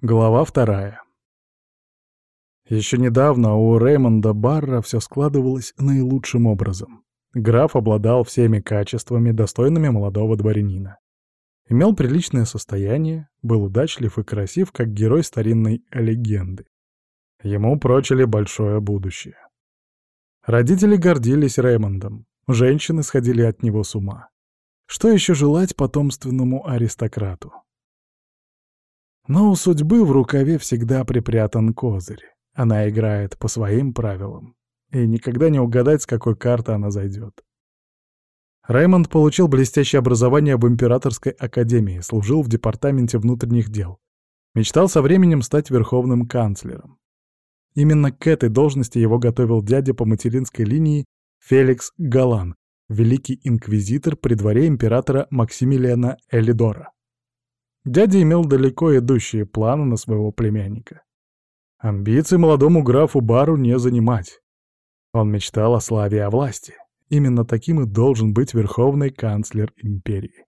Глава вторая. Еще недавно у Реймонда Барра все складывалось наилучшим образом. Граф обладал всеми качествами, достойными молодого дворянина. Имел приличное состояние, был удачлив и красив, как герой старинной легенды. Ему прочили большое будущее. Родители гордились Реймондом, женщины сходили от него с ума. Что еще желать потомственному аристократу? Но у судьбы в рукаве всегда припрятан козырь. Она играет по своим правилам. И никогда не угадать, с какой карты она зайдет. Раймонд получил блестящее образование в Императорской академии, служил в Департаменте внутренних дел. Мечтал со временем стать верховным канцлером. Именно к этой должности его готовил дядя по материнской линии Феликс Галан, великий инквизитор при дворе императора Максимилиана Элидора. Дядя имел далеко идущие планы на своего племянника. Амбиции молодому графу Бару не занимать. Он мечтал о славе и о власти. Именно таким и должен быть верховный канцлер империи.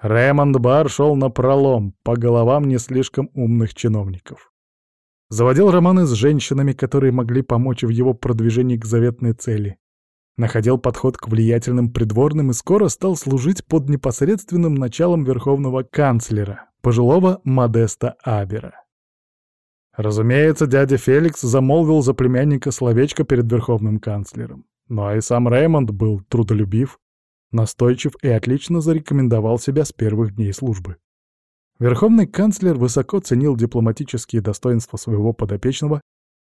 Рэймонд Бар шел на пролом по головам не слишком умных чиновников. Заводил романы с женщинами, которые могли помочь в его продвижении к заветной цели находил подход к влиятельным придворным и скоро стал служить под непосредственным началом верховного канцлера, пожилого Модеста Абера. Разумеется, дядя Феликс замолвил за племянника словечко перед верховным канцлером. Но и сам Реймонд был трудолюбив, настойчив и отлично зарекомендовал себя с первых дней службы. Верховный канцлер высоко ценил дипломатические достоинства своего подопечного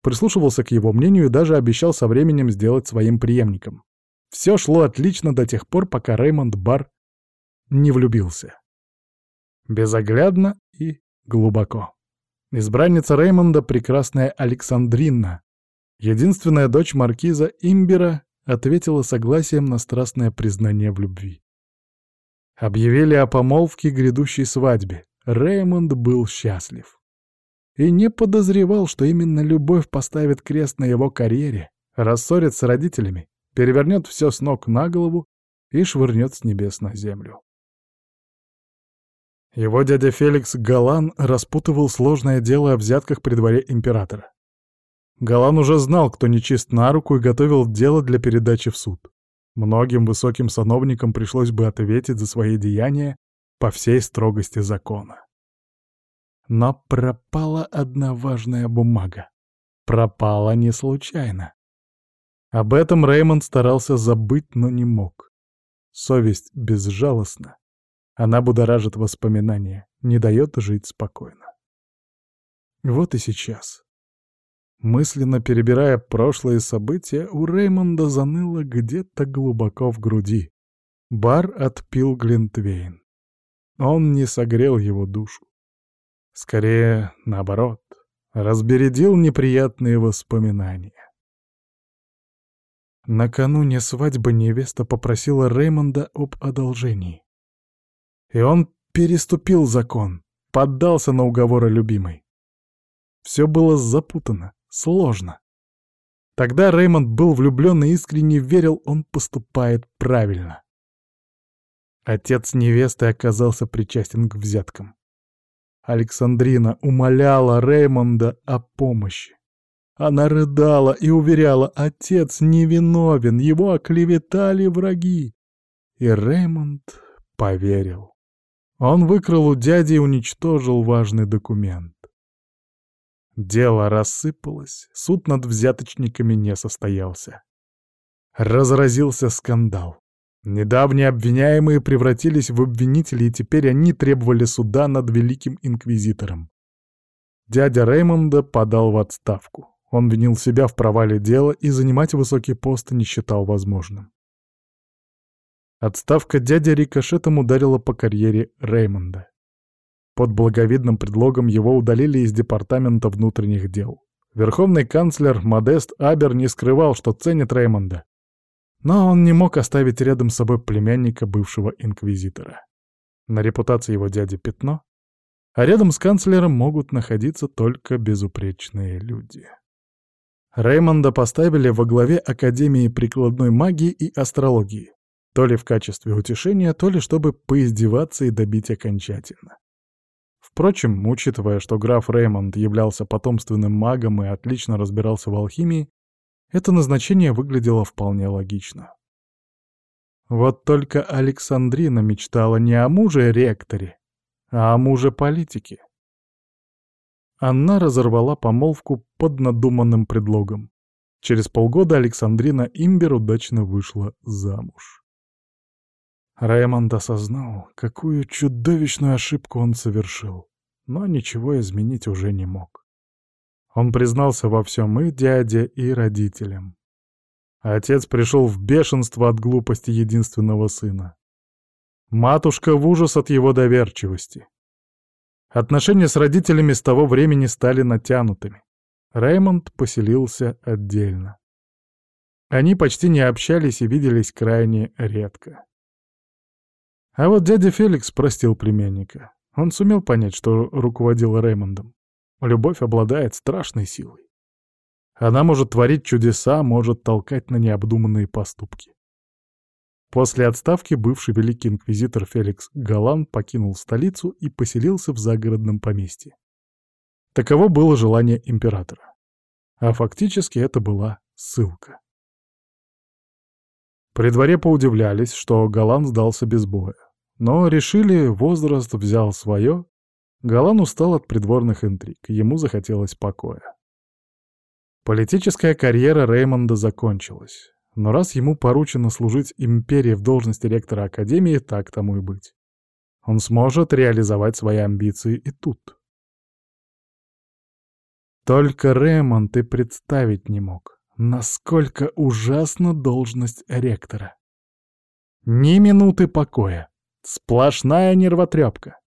прислушивался к его мнению и даже обещал со временем сделать своим преемником. Все шло отлично до тех пор, пока Реймонд Бар не влюбился. Безоглядно и глубоко. Избранница Реймонда, прекрасная Александрина, единственная дочь маркиза Имбера, ответила согласием на страстное признание в любви. Объявили о помолвке грядущей свадьбе. Реймонд был счастлив и не подозревал, что именно любовь поставит крест на его карьере, рассорит с родителями, перевернет все с ног на голову и швырнет с небес на землю. Его дядя Феликс Галан распутывал сложное дело о взятках при дворе императора. Галан уже знал, кто нечист на руку и готовил дело для передачи в суд. Многим высоким сановникам пришлось бы ответить за свои деяния по всей строгости закона. Но пропала одна важная бумага. Пропала не случайно. Об этом Реймонд старался забыть, но не мог. Совесть безжалостна. Она будоражит воспоминания, не дает жить спокойно. Вот и сейчас. Мысленно перебирая прошлые события, у Реймонда заныло где-то глубоко в груди. Бар отпил Глинтвейн. Он не согрел его душу. Скорее, наоборот, разбередил неприятные воспоминания. Накануне свадьбы невеста попросила Реймонда об одолжении. И он переступил закон, поддался на уговоры любимой. Все было запутано, сложно. Тогда Реймонд был влюблен и искренне верил, он поступает правильно. Отец невесты оказался причастен к взяткам. Александрина умоляла Реймонда о помощи. Она рыдала и уверяла, отец невиновен, его оклеветали враги. И Реймонд поверил. Он выкрал у дяди и уничтожил важный документ. Дело рассыпалось, суд над взяточниками не состоялся. Разразился скандал. Недавние обвиняемые превратились в обвинителей, и теперь они требовали суда над Великим Инквизитором. Дядя Реймонда подал в отставку. Он винил себя в провале дела и занимать высокий пост не считал возможным. Отставка дяди рикошетом ударила по карьере Реймонда. Под благовидным предлогом его удалили из Департамента внутренних дел. Верховный канцлер Модест Абер не скрывал, что ценит Реймонда, но он не мог оставить рядом с собой племянника бывшего инквизитора. На репутации его дяди пятно, а рядом с канцлером могут находиться только безупречные люди. Реймонда поставили во главе Академии прикладной магии и астрологии, то ли в качестве утешения, то ли чтобы поиздеваться и добить окончательно. Впрочем, учитывая, что граф Реймонд являлся потомственным магом и отлично разбирался в алхимии, это назначение выглядело вполне логично. Вот только Александрина мечтала не о муже-ректоре, а о муже-политике. Она разорвала помолвку под надуманным предлогом. Через полгода Александрина Имбер удачно вышла замуж. Раймонд осознал, какую чудовищную ошибку он совершил, но ничего изменить уже не мог. Он признался во всем и дяде, и родителям. Отец пришел в бешенство от глупости единственного сына. Матушка в ужас от его доверчивости. Отношения с родителями с того времени стали натянутыми. Раймонд поселился отдельно. Они почти не общались и виделись крайне редко. А вот дядя Феликс простил племянника. Он сумел понять, что руководил Рэймондом. Любовь обладает страшной силой. Она может творить чудеса, может толкать на необдуманные поступки. После отставки бывший великий инквизитор Феликс Галан покинул столицу и поселился в загородном поместье. Таково было желание императора. А фактически это была ссылка. При дворе поудивлялись, что Галан сдался без боя. Но решили, возраст взял свое. Галан устал от придворных интриг, ему захотелось покоя. Политическая карьера Реймонда закончилась. Но раз ему поручено служить империи в должности ректора Академии, так тому и быть. Он сможет реализовать свои амбиции и тут. Только Реймонд и представить не мог, насколько ужасна должность ректора. Ни минуты покоя. Сплошная нервотрепка.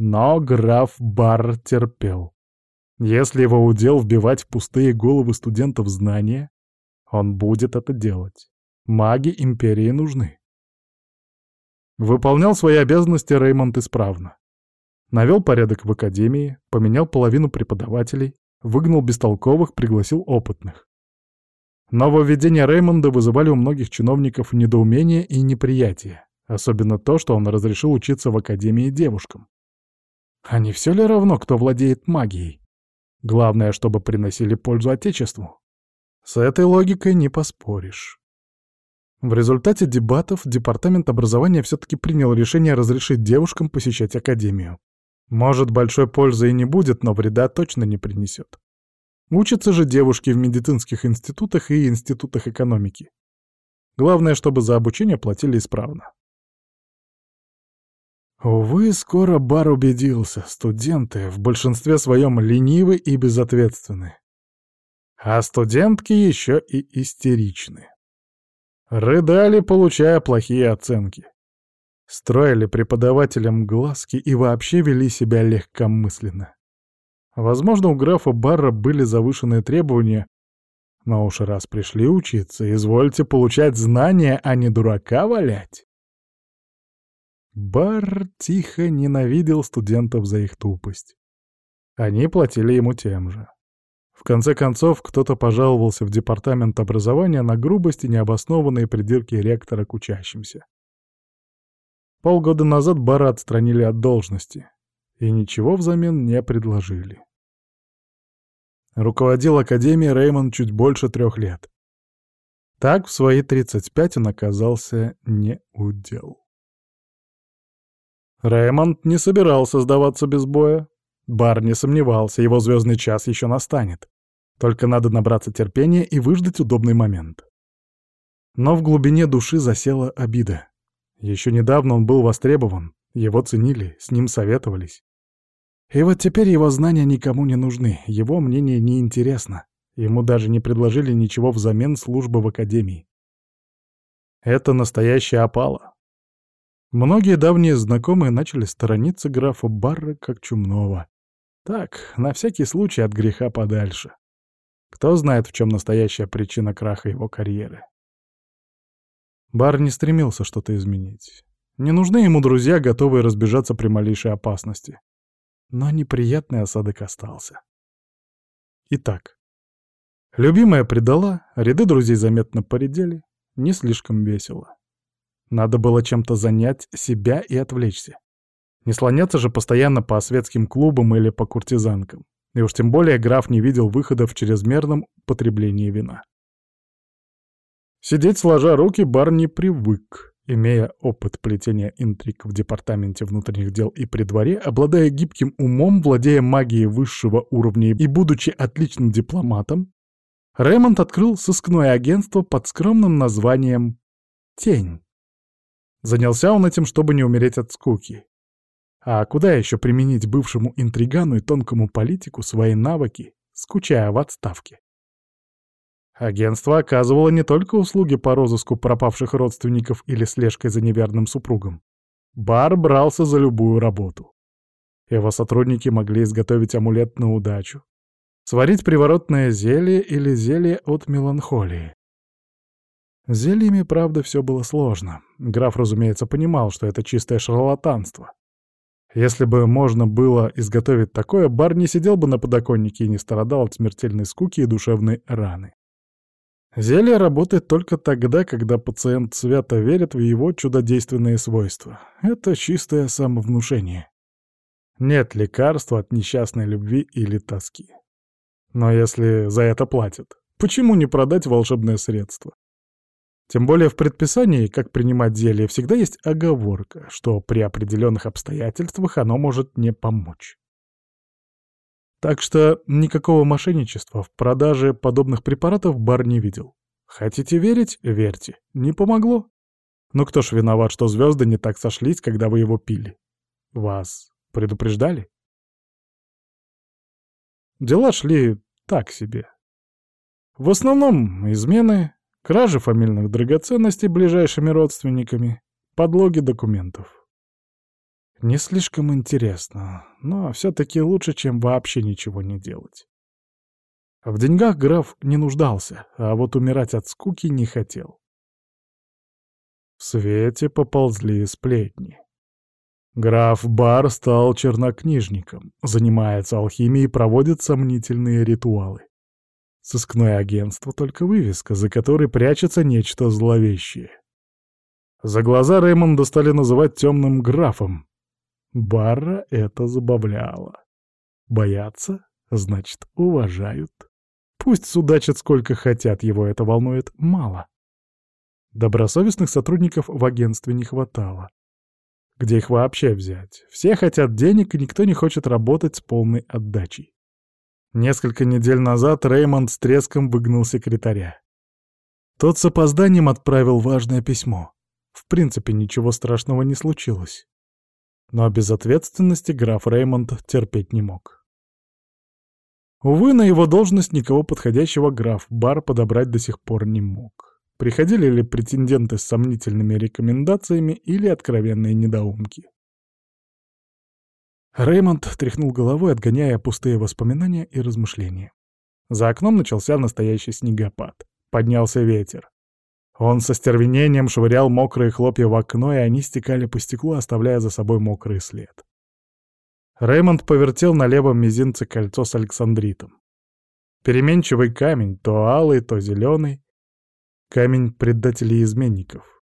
Но граф Бар терпел. Если его удел вбивать в пустые головы студентов знания, он будет это делать. Маги Империи нужны. Выполнял свои обязанности Реймонд исправно. Навел порядок в Академии, поменял половину преподавателей, выгнал бестолковых, пригласил опытных. Нововведения Реймонда вызывали у многих чиновников недоумение и неприятие. Особенно то, что он разрешил учиться в Академии девушкам. А не все ли равно, кто владеет магией? Главное, чтобы приносили пользу Отечеству. С этой логикой не поспоришь. В результате дебатов Департамент образования все-таки принял решение разрешить девушкам посещать Академию. Может, большой пользы и не будет, но вреда точно не принесет. Учатся же девушки в медицинских институтах и институтах экономики. Главное, чтобы за обучение платили исправно. Увы, скоро Бар убедился, студенты в большинстве своем ленивы и безответственны. А студентки еще и истеричны. Рыдали, получая плохие оценки. Строили преподавателям глазки и вообще вели себя легкомысленно. Возможно, у графа Барра были завышенные требования, но уж раз пришли учиться, извольте получать знания, а не дурака валять. Бар тихо ненавидел студентов за их тупость. Они платили ему тем же. В конце концов, кто-то пожаловался в департамент образования на грубость и необоснованные придирки ректора к учащимся. Полгода назад Бара отстранили от должности, и ничего взамен не предложили. Руководил Академией Реймонд чуть больше трех лет. Так в свои 35 он оказался не удел. Рэймонд не собирался сдаваться без боя. Бар не сомневался, его звездный час еще настанет. Только надо набраться терпения и выждать удобный момент. Но в глубине души засела обида. Еще недавно он был востребован, его ценили, с ним советовались. И вот теперь его знания никому не нужны, его мнение неинтересно. Ему даже не предложили ничего взамен службы в академии. Это настоящая опала. Многие давние знакомые начали сторониться графа Барра как чумного. Так, на всякий случай от греха подальше. Кто знает, в чем настоящая причина краха его карьеры. Бар не стремился что-то изменить. Не нужны ему друзья, готовые разбежаться при малейшей опасности. Но неприятный осадок остался. Итак, любимая предала, ряды друзей заметно поредели, не слишком весело. Надо было чем-то занять себя и отвлечься. Не слоняться же постоянно по светским клубам или по куртизанкам. И уж тем более граф не видел выхода в чрезмерном потреблении вина. Сидеть сложа руки бар не привык. Имея опыт плетения интриг в департаменте внутренних дел и при дворе, обладая гибким умом, владея магией высшего уровня и будучи отличным дипломатом, Рэймонд открыл сыскное агентство под скромным названием «Тень». Занялся он этим, чтобы не умереть от скуки. А куда еще применить бывшему интригану и тонкому политику свои навыки, скучая в отставке? Агентство оказывало не только услуги по розыску пропавших родственников или слежкой за неверным супругом. Бар брался за любую работу. Его сотрудники могли изготовить амулет на удачу, сварить приворотное зелье или зелье от меланхолии. Зельями, правда, все было сложно. Граф, разумеется, понимал, что это чистое шарлатанство. Если бы можно было изготовить такое, бар не сидел бы на подоконнике и не страдал от смертельной скуки и душевной раны. Зелье работает только тогда, когда пациент свято верит в его чудодейственные свойства. Это чистое самовнушение. Нет лекарства от несчастной любви или тоски. Но если за это платят, почему не продать волшебное средство? Тем более в предписании, как принимать зелье, всегда есть оговорка, что при определенных обстоятельствах оно может не помочь. Так что никакого мошенничества в продаже подобных препаратов бар не видел. Хотите верить — верьте. Не помогло. Ну кто ж виноват, что звезды не так сошлись, когда вы его пили? Вас предупреждали? Дела шли так себе. В основном измены, кражи фамильных драгоценностей ближайшими родственниками, подлоги документов. Не слишком интересно, но все-таки лучше, чем вообще ничего не делать. В деньгах граф не нуждался, а вот умирать от скуки не хотел. В свете поползли сплетни. Граф Бар стал чернокнижником, занимается алхимией и проводит сомнительные ритуалы. Сыскное агентство — только вывеска, за которой прячется нечто зловещее. За глаза Реймонда стали называть темным графом, Барра это забавляло. Боятся, значит, уважают. Пусть судачат сколько хотят, его это волнует мало. Добросовестных сотрудников в агентстве не хватало. Где их вообще взять? Все хотят денег, и никто не хочет работать с полной отдачей. Несколько недель назад Реймонд с треском выгнал секретаря. Тот с опозданием отправил важное письмо. В принципе, ничего страшного не случилось. Но без ответственности граф Реймонд терпеть не мог. Увы, на его должность никого подходящего граф Бар подобрать до сих пор не мог. Приходили ли претенденты с сомнительными рекомендациями или откровенные недоумки? Реймонд тряхнул головой, отгоняя пустые воспоминания и размышления. За окном начался настоящий снегопад. Поднялся ветер. Он со стервенением швырял мокрые хлопья в окно, и они стекали по стеклу, оставляя за собой мокрый след. Реймонд повертел на левом мизинце кольцо с Александритом. Переменчивый камень, то алый, то зеленый. Камень предателей и изменников.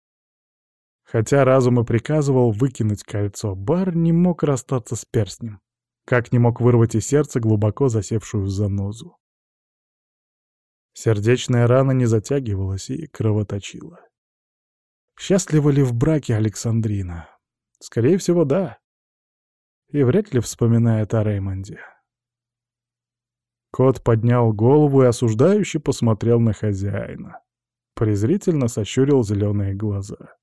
Хотя разум и приказывал выкинуть кольцо, Бар не мог расстаться с перстнем, как не мог вырвать из сердца глубоко засевшую занозу. Сердечная рана не затягивалась и кровоточила. Счастлива ли в браке Александрина? Скорее всего, да. И вряд ли вспоминает о Реймонде. Кот поднял голову и осуждающе посмотрел на хозяина. Презрительно сощурил зеленые глаза.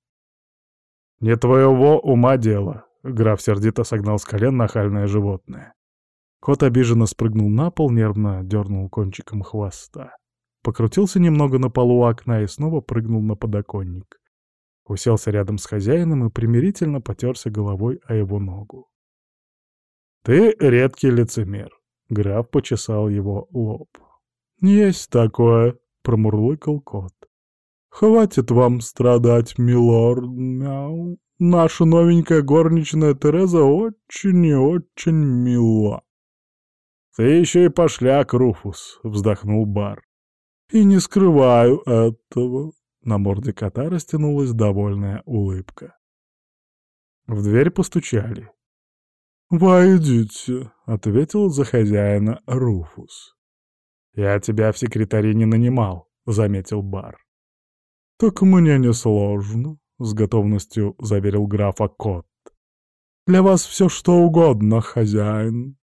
«Не твоего ума дело!» — граф сердито согнал с колен нахальное животное. Кот обиженно спрыгнул на пол, нервно дернул кончиком хвоста. Покрутился немного на полу окна и снова прыгнул на подоконник. Уселся рядом с хозяином и примирительно потерся головой о его ногу. «Ты редкий лицемер», — граф почесал его лоб. «Есть такое», — промурлыкал кот. «Хватит вам страдать, милорд, мяу. Наша новенькая горничная Тереза очень и очень мила». «Ты еще и пошляк, Руфус», — вздохнул Бар. И не скрываю этого. На морде кота растянулась довольная улыбка. В дверь постучали. «Войдите», — ответил за хозяина Руфус. «Я тебя в секретаре не нанимал», — заметил Бар. «Так мне не сложно», — с готовностью заверил графа Кот. «Для вас все что угодно, хозяин».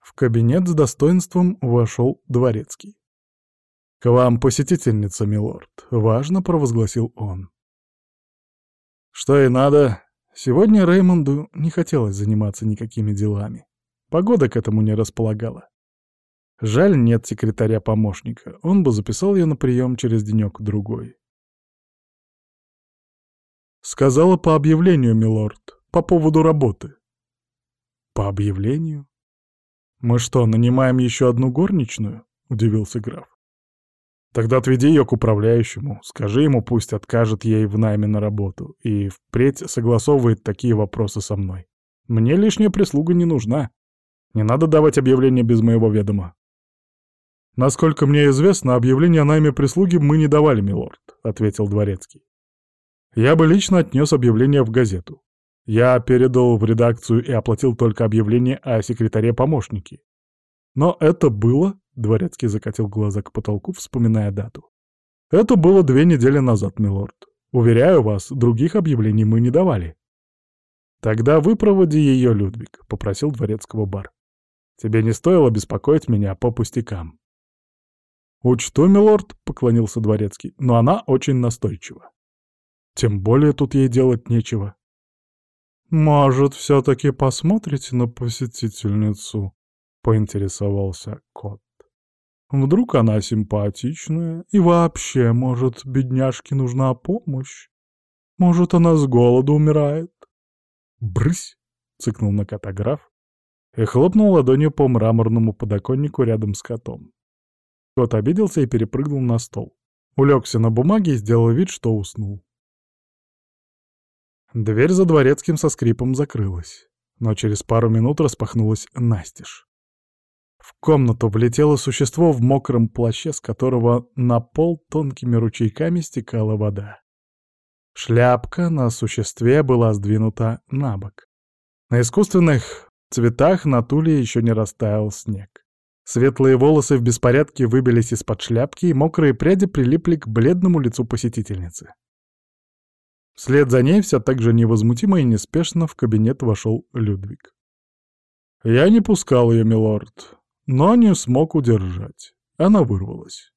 В кабинет с достоинством вошел дворецкий. «К вам посетительница, милорд», — важно провозгласил он. «Что и надо. Сегодня Реймонду не хотелось заниматься никакими делами. Погода к этому не располагала. Жаль, нет секретаря-помощника. Он бы записал ее на прием через денек-другой. «Сказала по объявлению, милорд, по поводу работы». «По объявлению? Мы что, нанимаем еще одну горничную?» — удивился граф. Тогда отведи ее к управляющему, скажи ему, пусть откажет ей в найме на работу и впредь согласовывает такие вопросы со мной. Мне лишняя прислуга не нужна. Не надо давать объявление без моего ведома. Насколько мне известно, объявление о найме прислуги мы не давали, милорд, ответил дворецкий. Я бы лично отнес объявление в газету. Я передал в редакцию и оплатил только объявление о секретаре-помощнике. Но это было Дворецкий закатил глаза к потолку, вспоминая дату. «Это было две недели назад, милорд. Уверяю вас, других объявлений мы не давали». «Тогда выпроводи ее, Людвиг», — попросил дворецкого бар. «Тебе не стоило беспокоить меня по пустякам». «Учту, милорд», — поклонился дворецкий, — «но она очень настойчива. Тем более тут ей делать нечего». «Может, все-таки посмотрите на посетительницу?» — поинтересовался кот. Вдруг она симпатичная, и вообще, может, бедняжке нужна помощь? Может, она с голоду умирает? «Брысь!» — цыкнул на кота граф и хлопнул ладонью по мраморному подоконнику рядом с котом. Кот обиделся и перепрыгнул на стол. Улегся на бумаге и сделал вид, что уснул. Дверь за дворецким со скрипом закрылась, но через пару минут распахнулась настежь. В комнату влетело существо в мокром плаще, с которого на пол тонкими ручейками стекала вода. Шляпка на существе была сдвинута на бок. На искусственных цветах на туле еще не растаял снег. Светлые волосы в беспорядке выбились из-под шляпки, и мокрые пряди прилипли к бледному лицу посетительницы. Вслед за ней все так же невозмутимо и неспешно в кабинет вошел Людвиг. «Я не пускал ее, милорд но не смог удержать. Она вырвалась.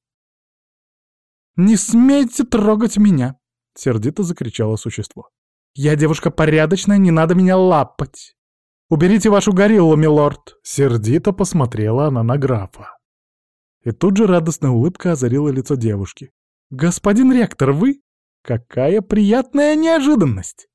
«Не смейте трогать меня!» — сердито закричало существо. «Я девушка порядочная, не надо меня лапать! Уберите вашу гориллу, милорд!» Сердито посмотрела она на графа. И тут же радостная улыбка озарила лицо девушки. «Господин ректор, вы? Какая приятная неожиданность!»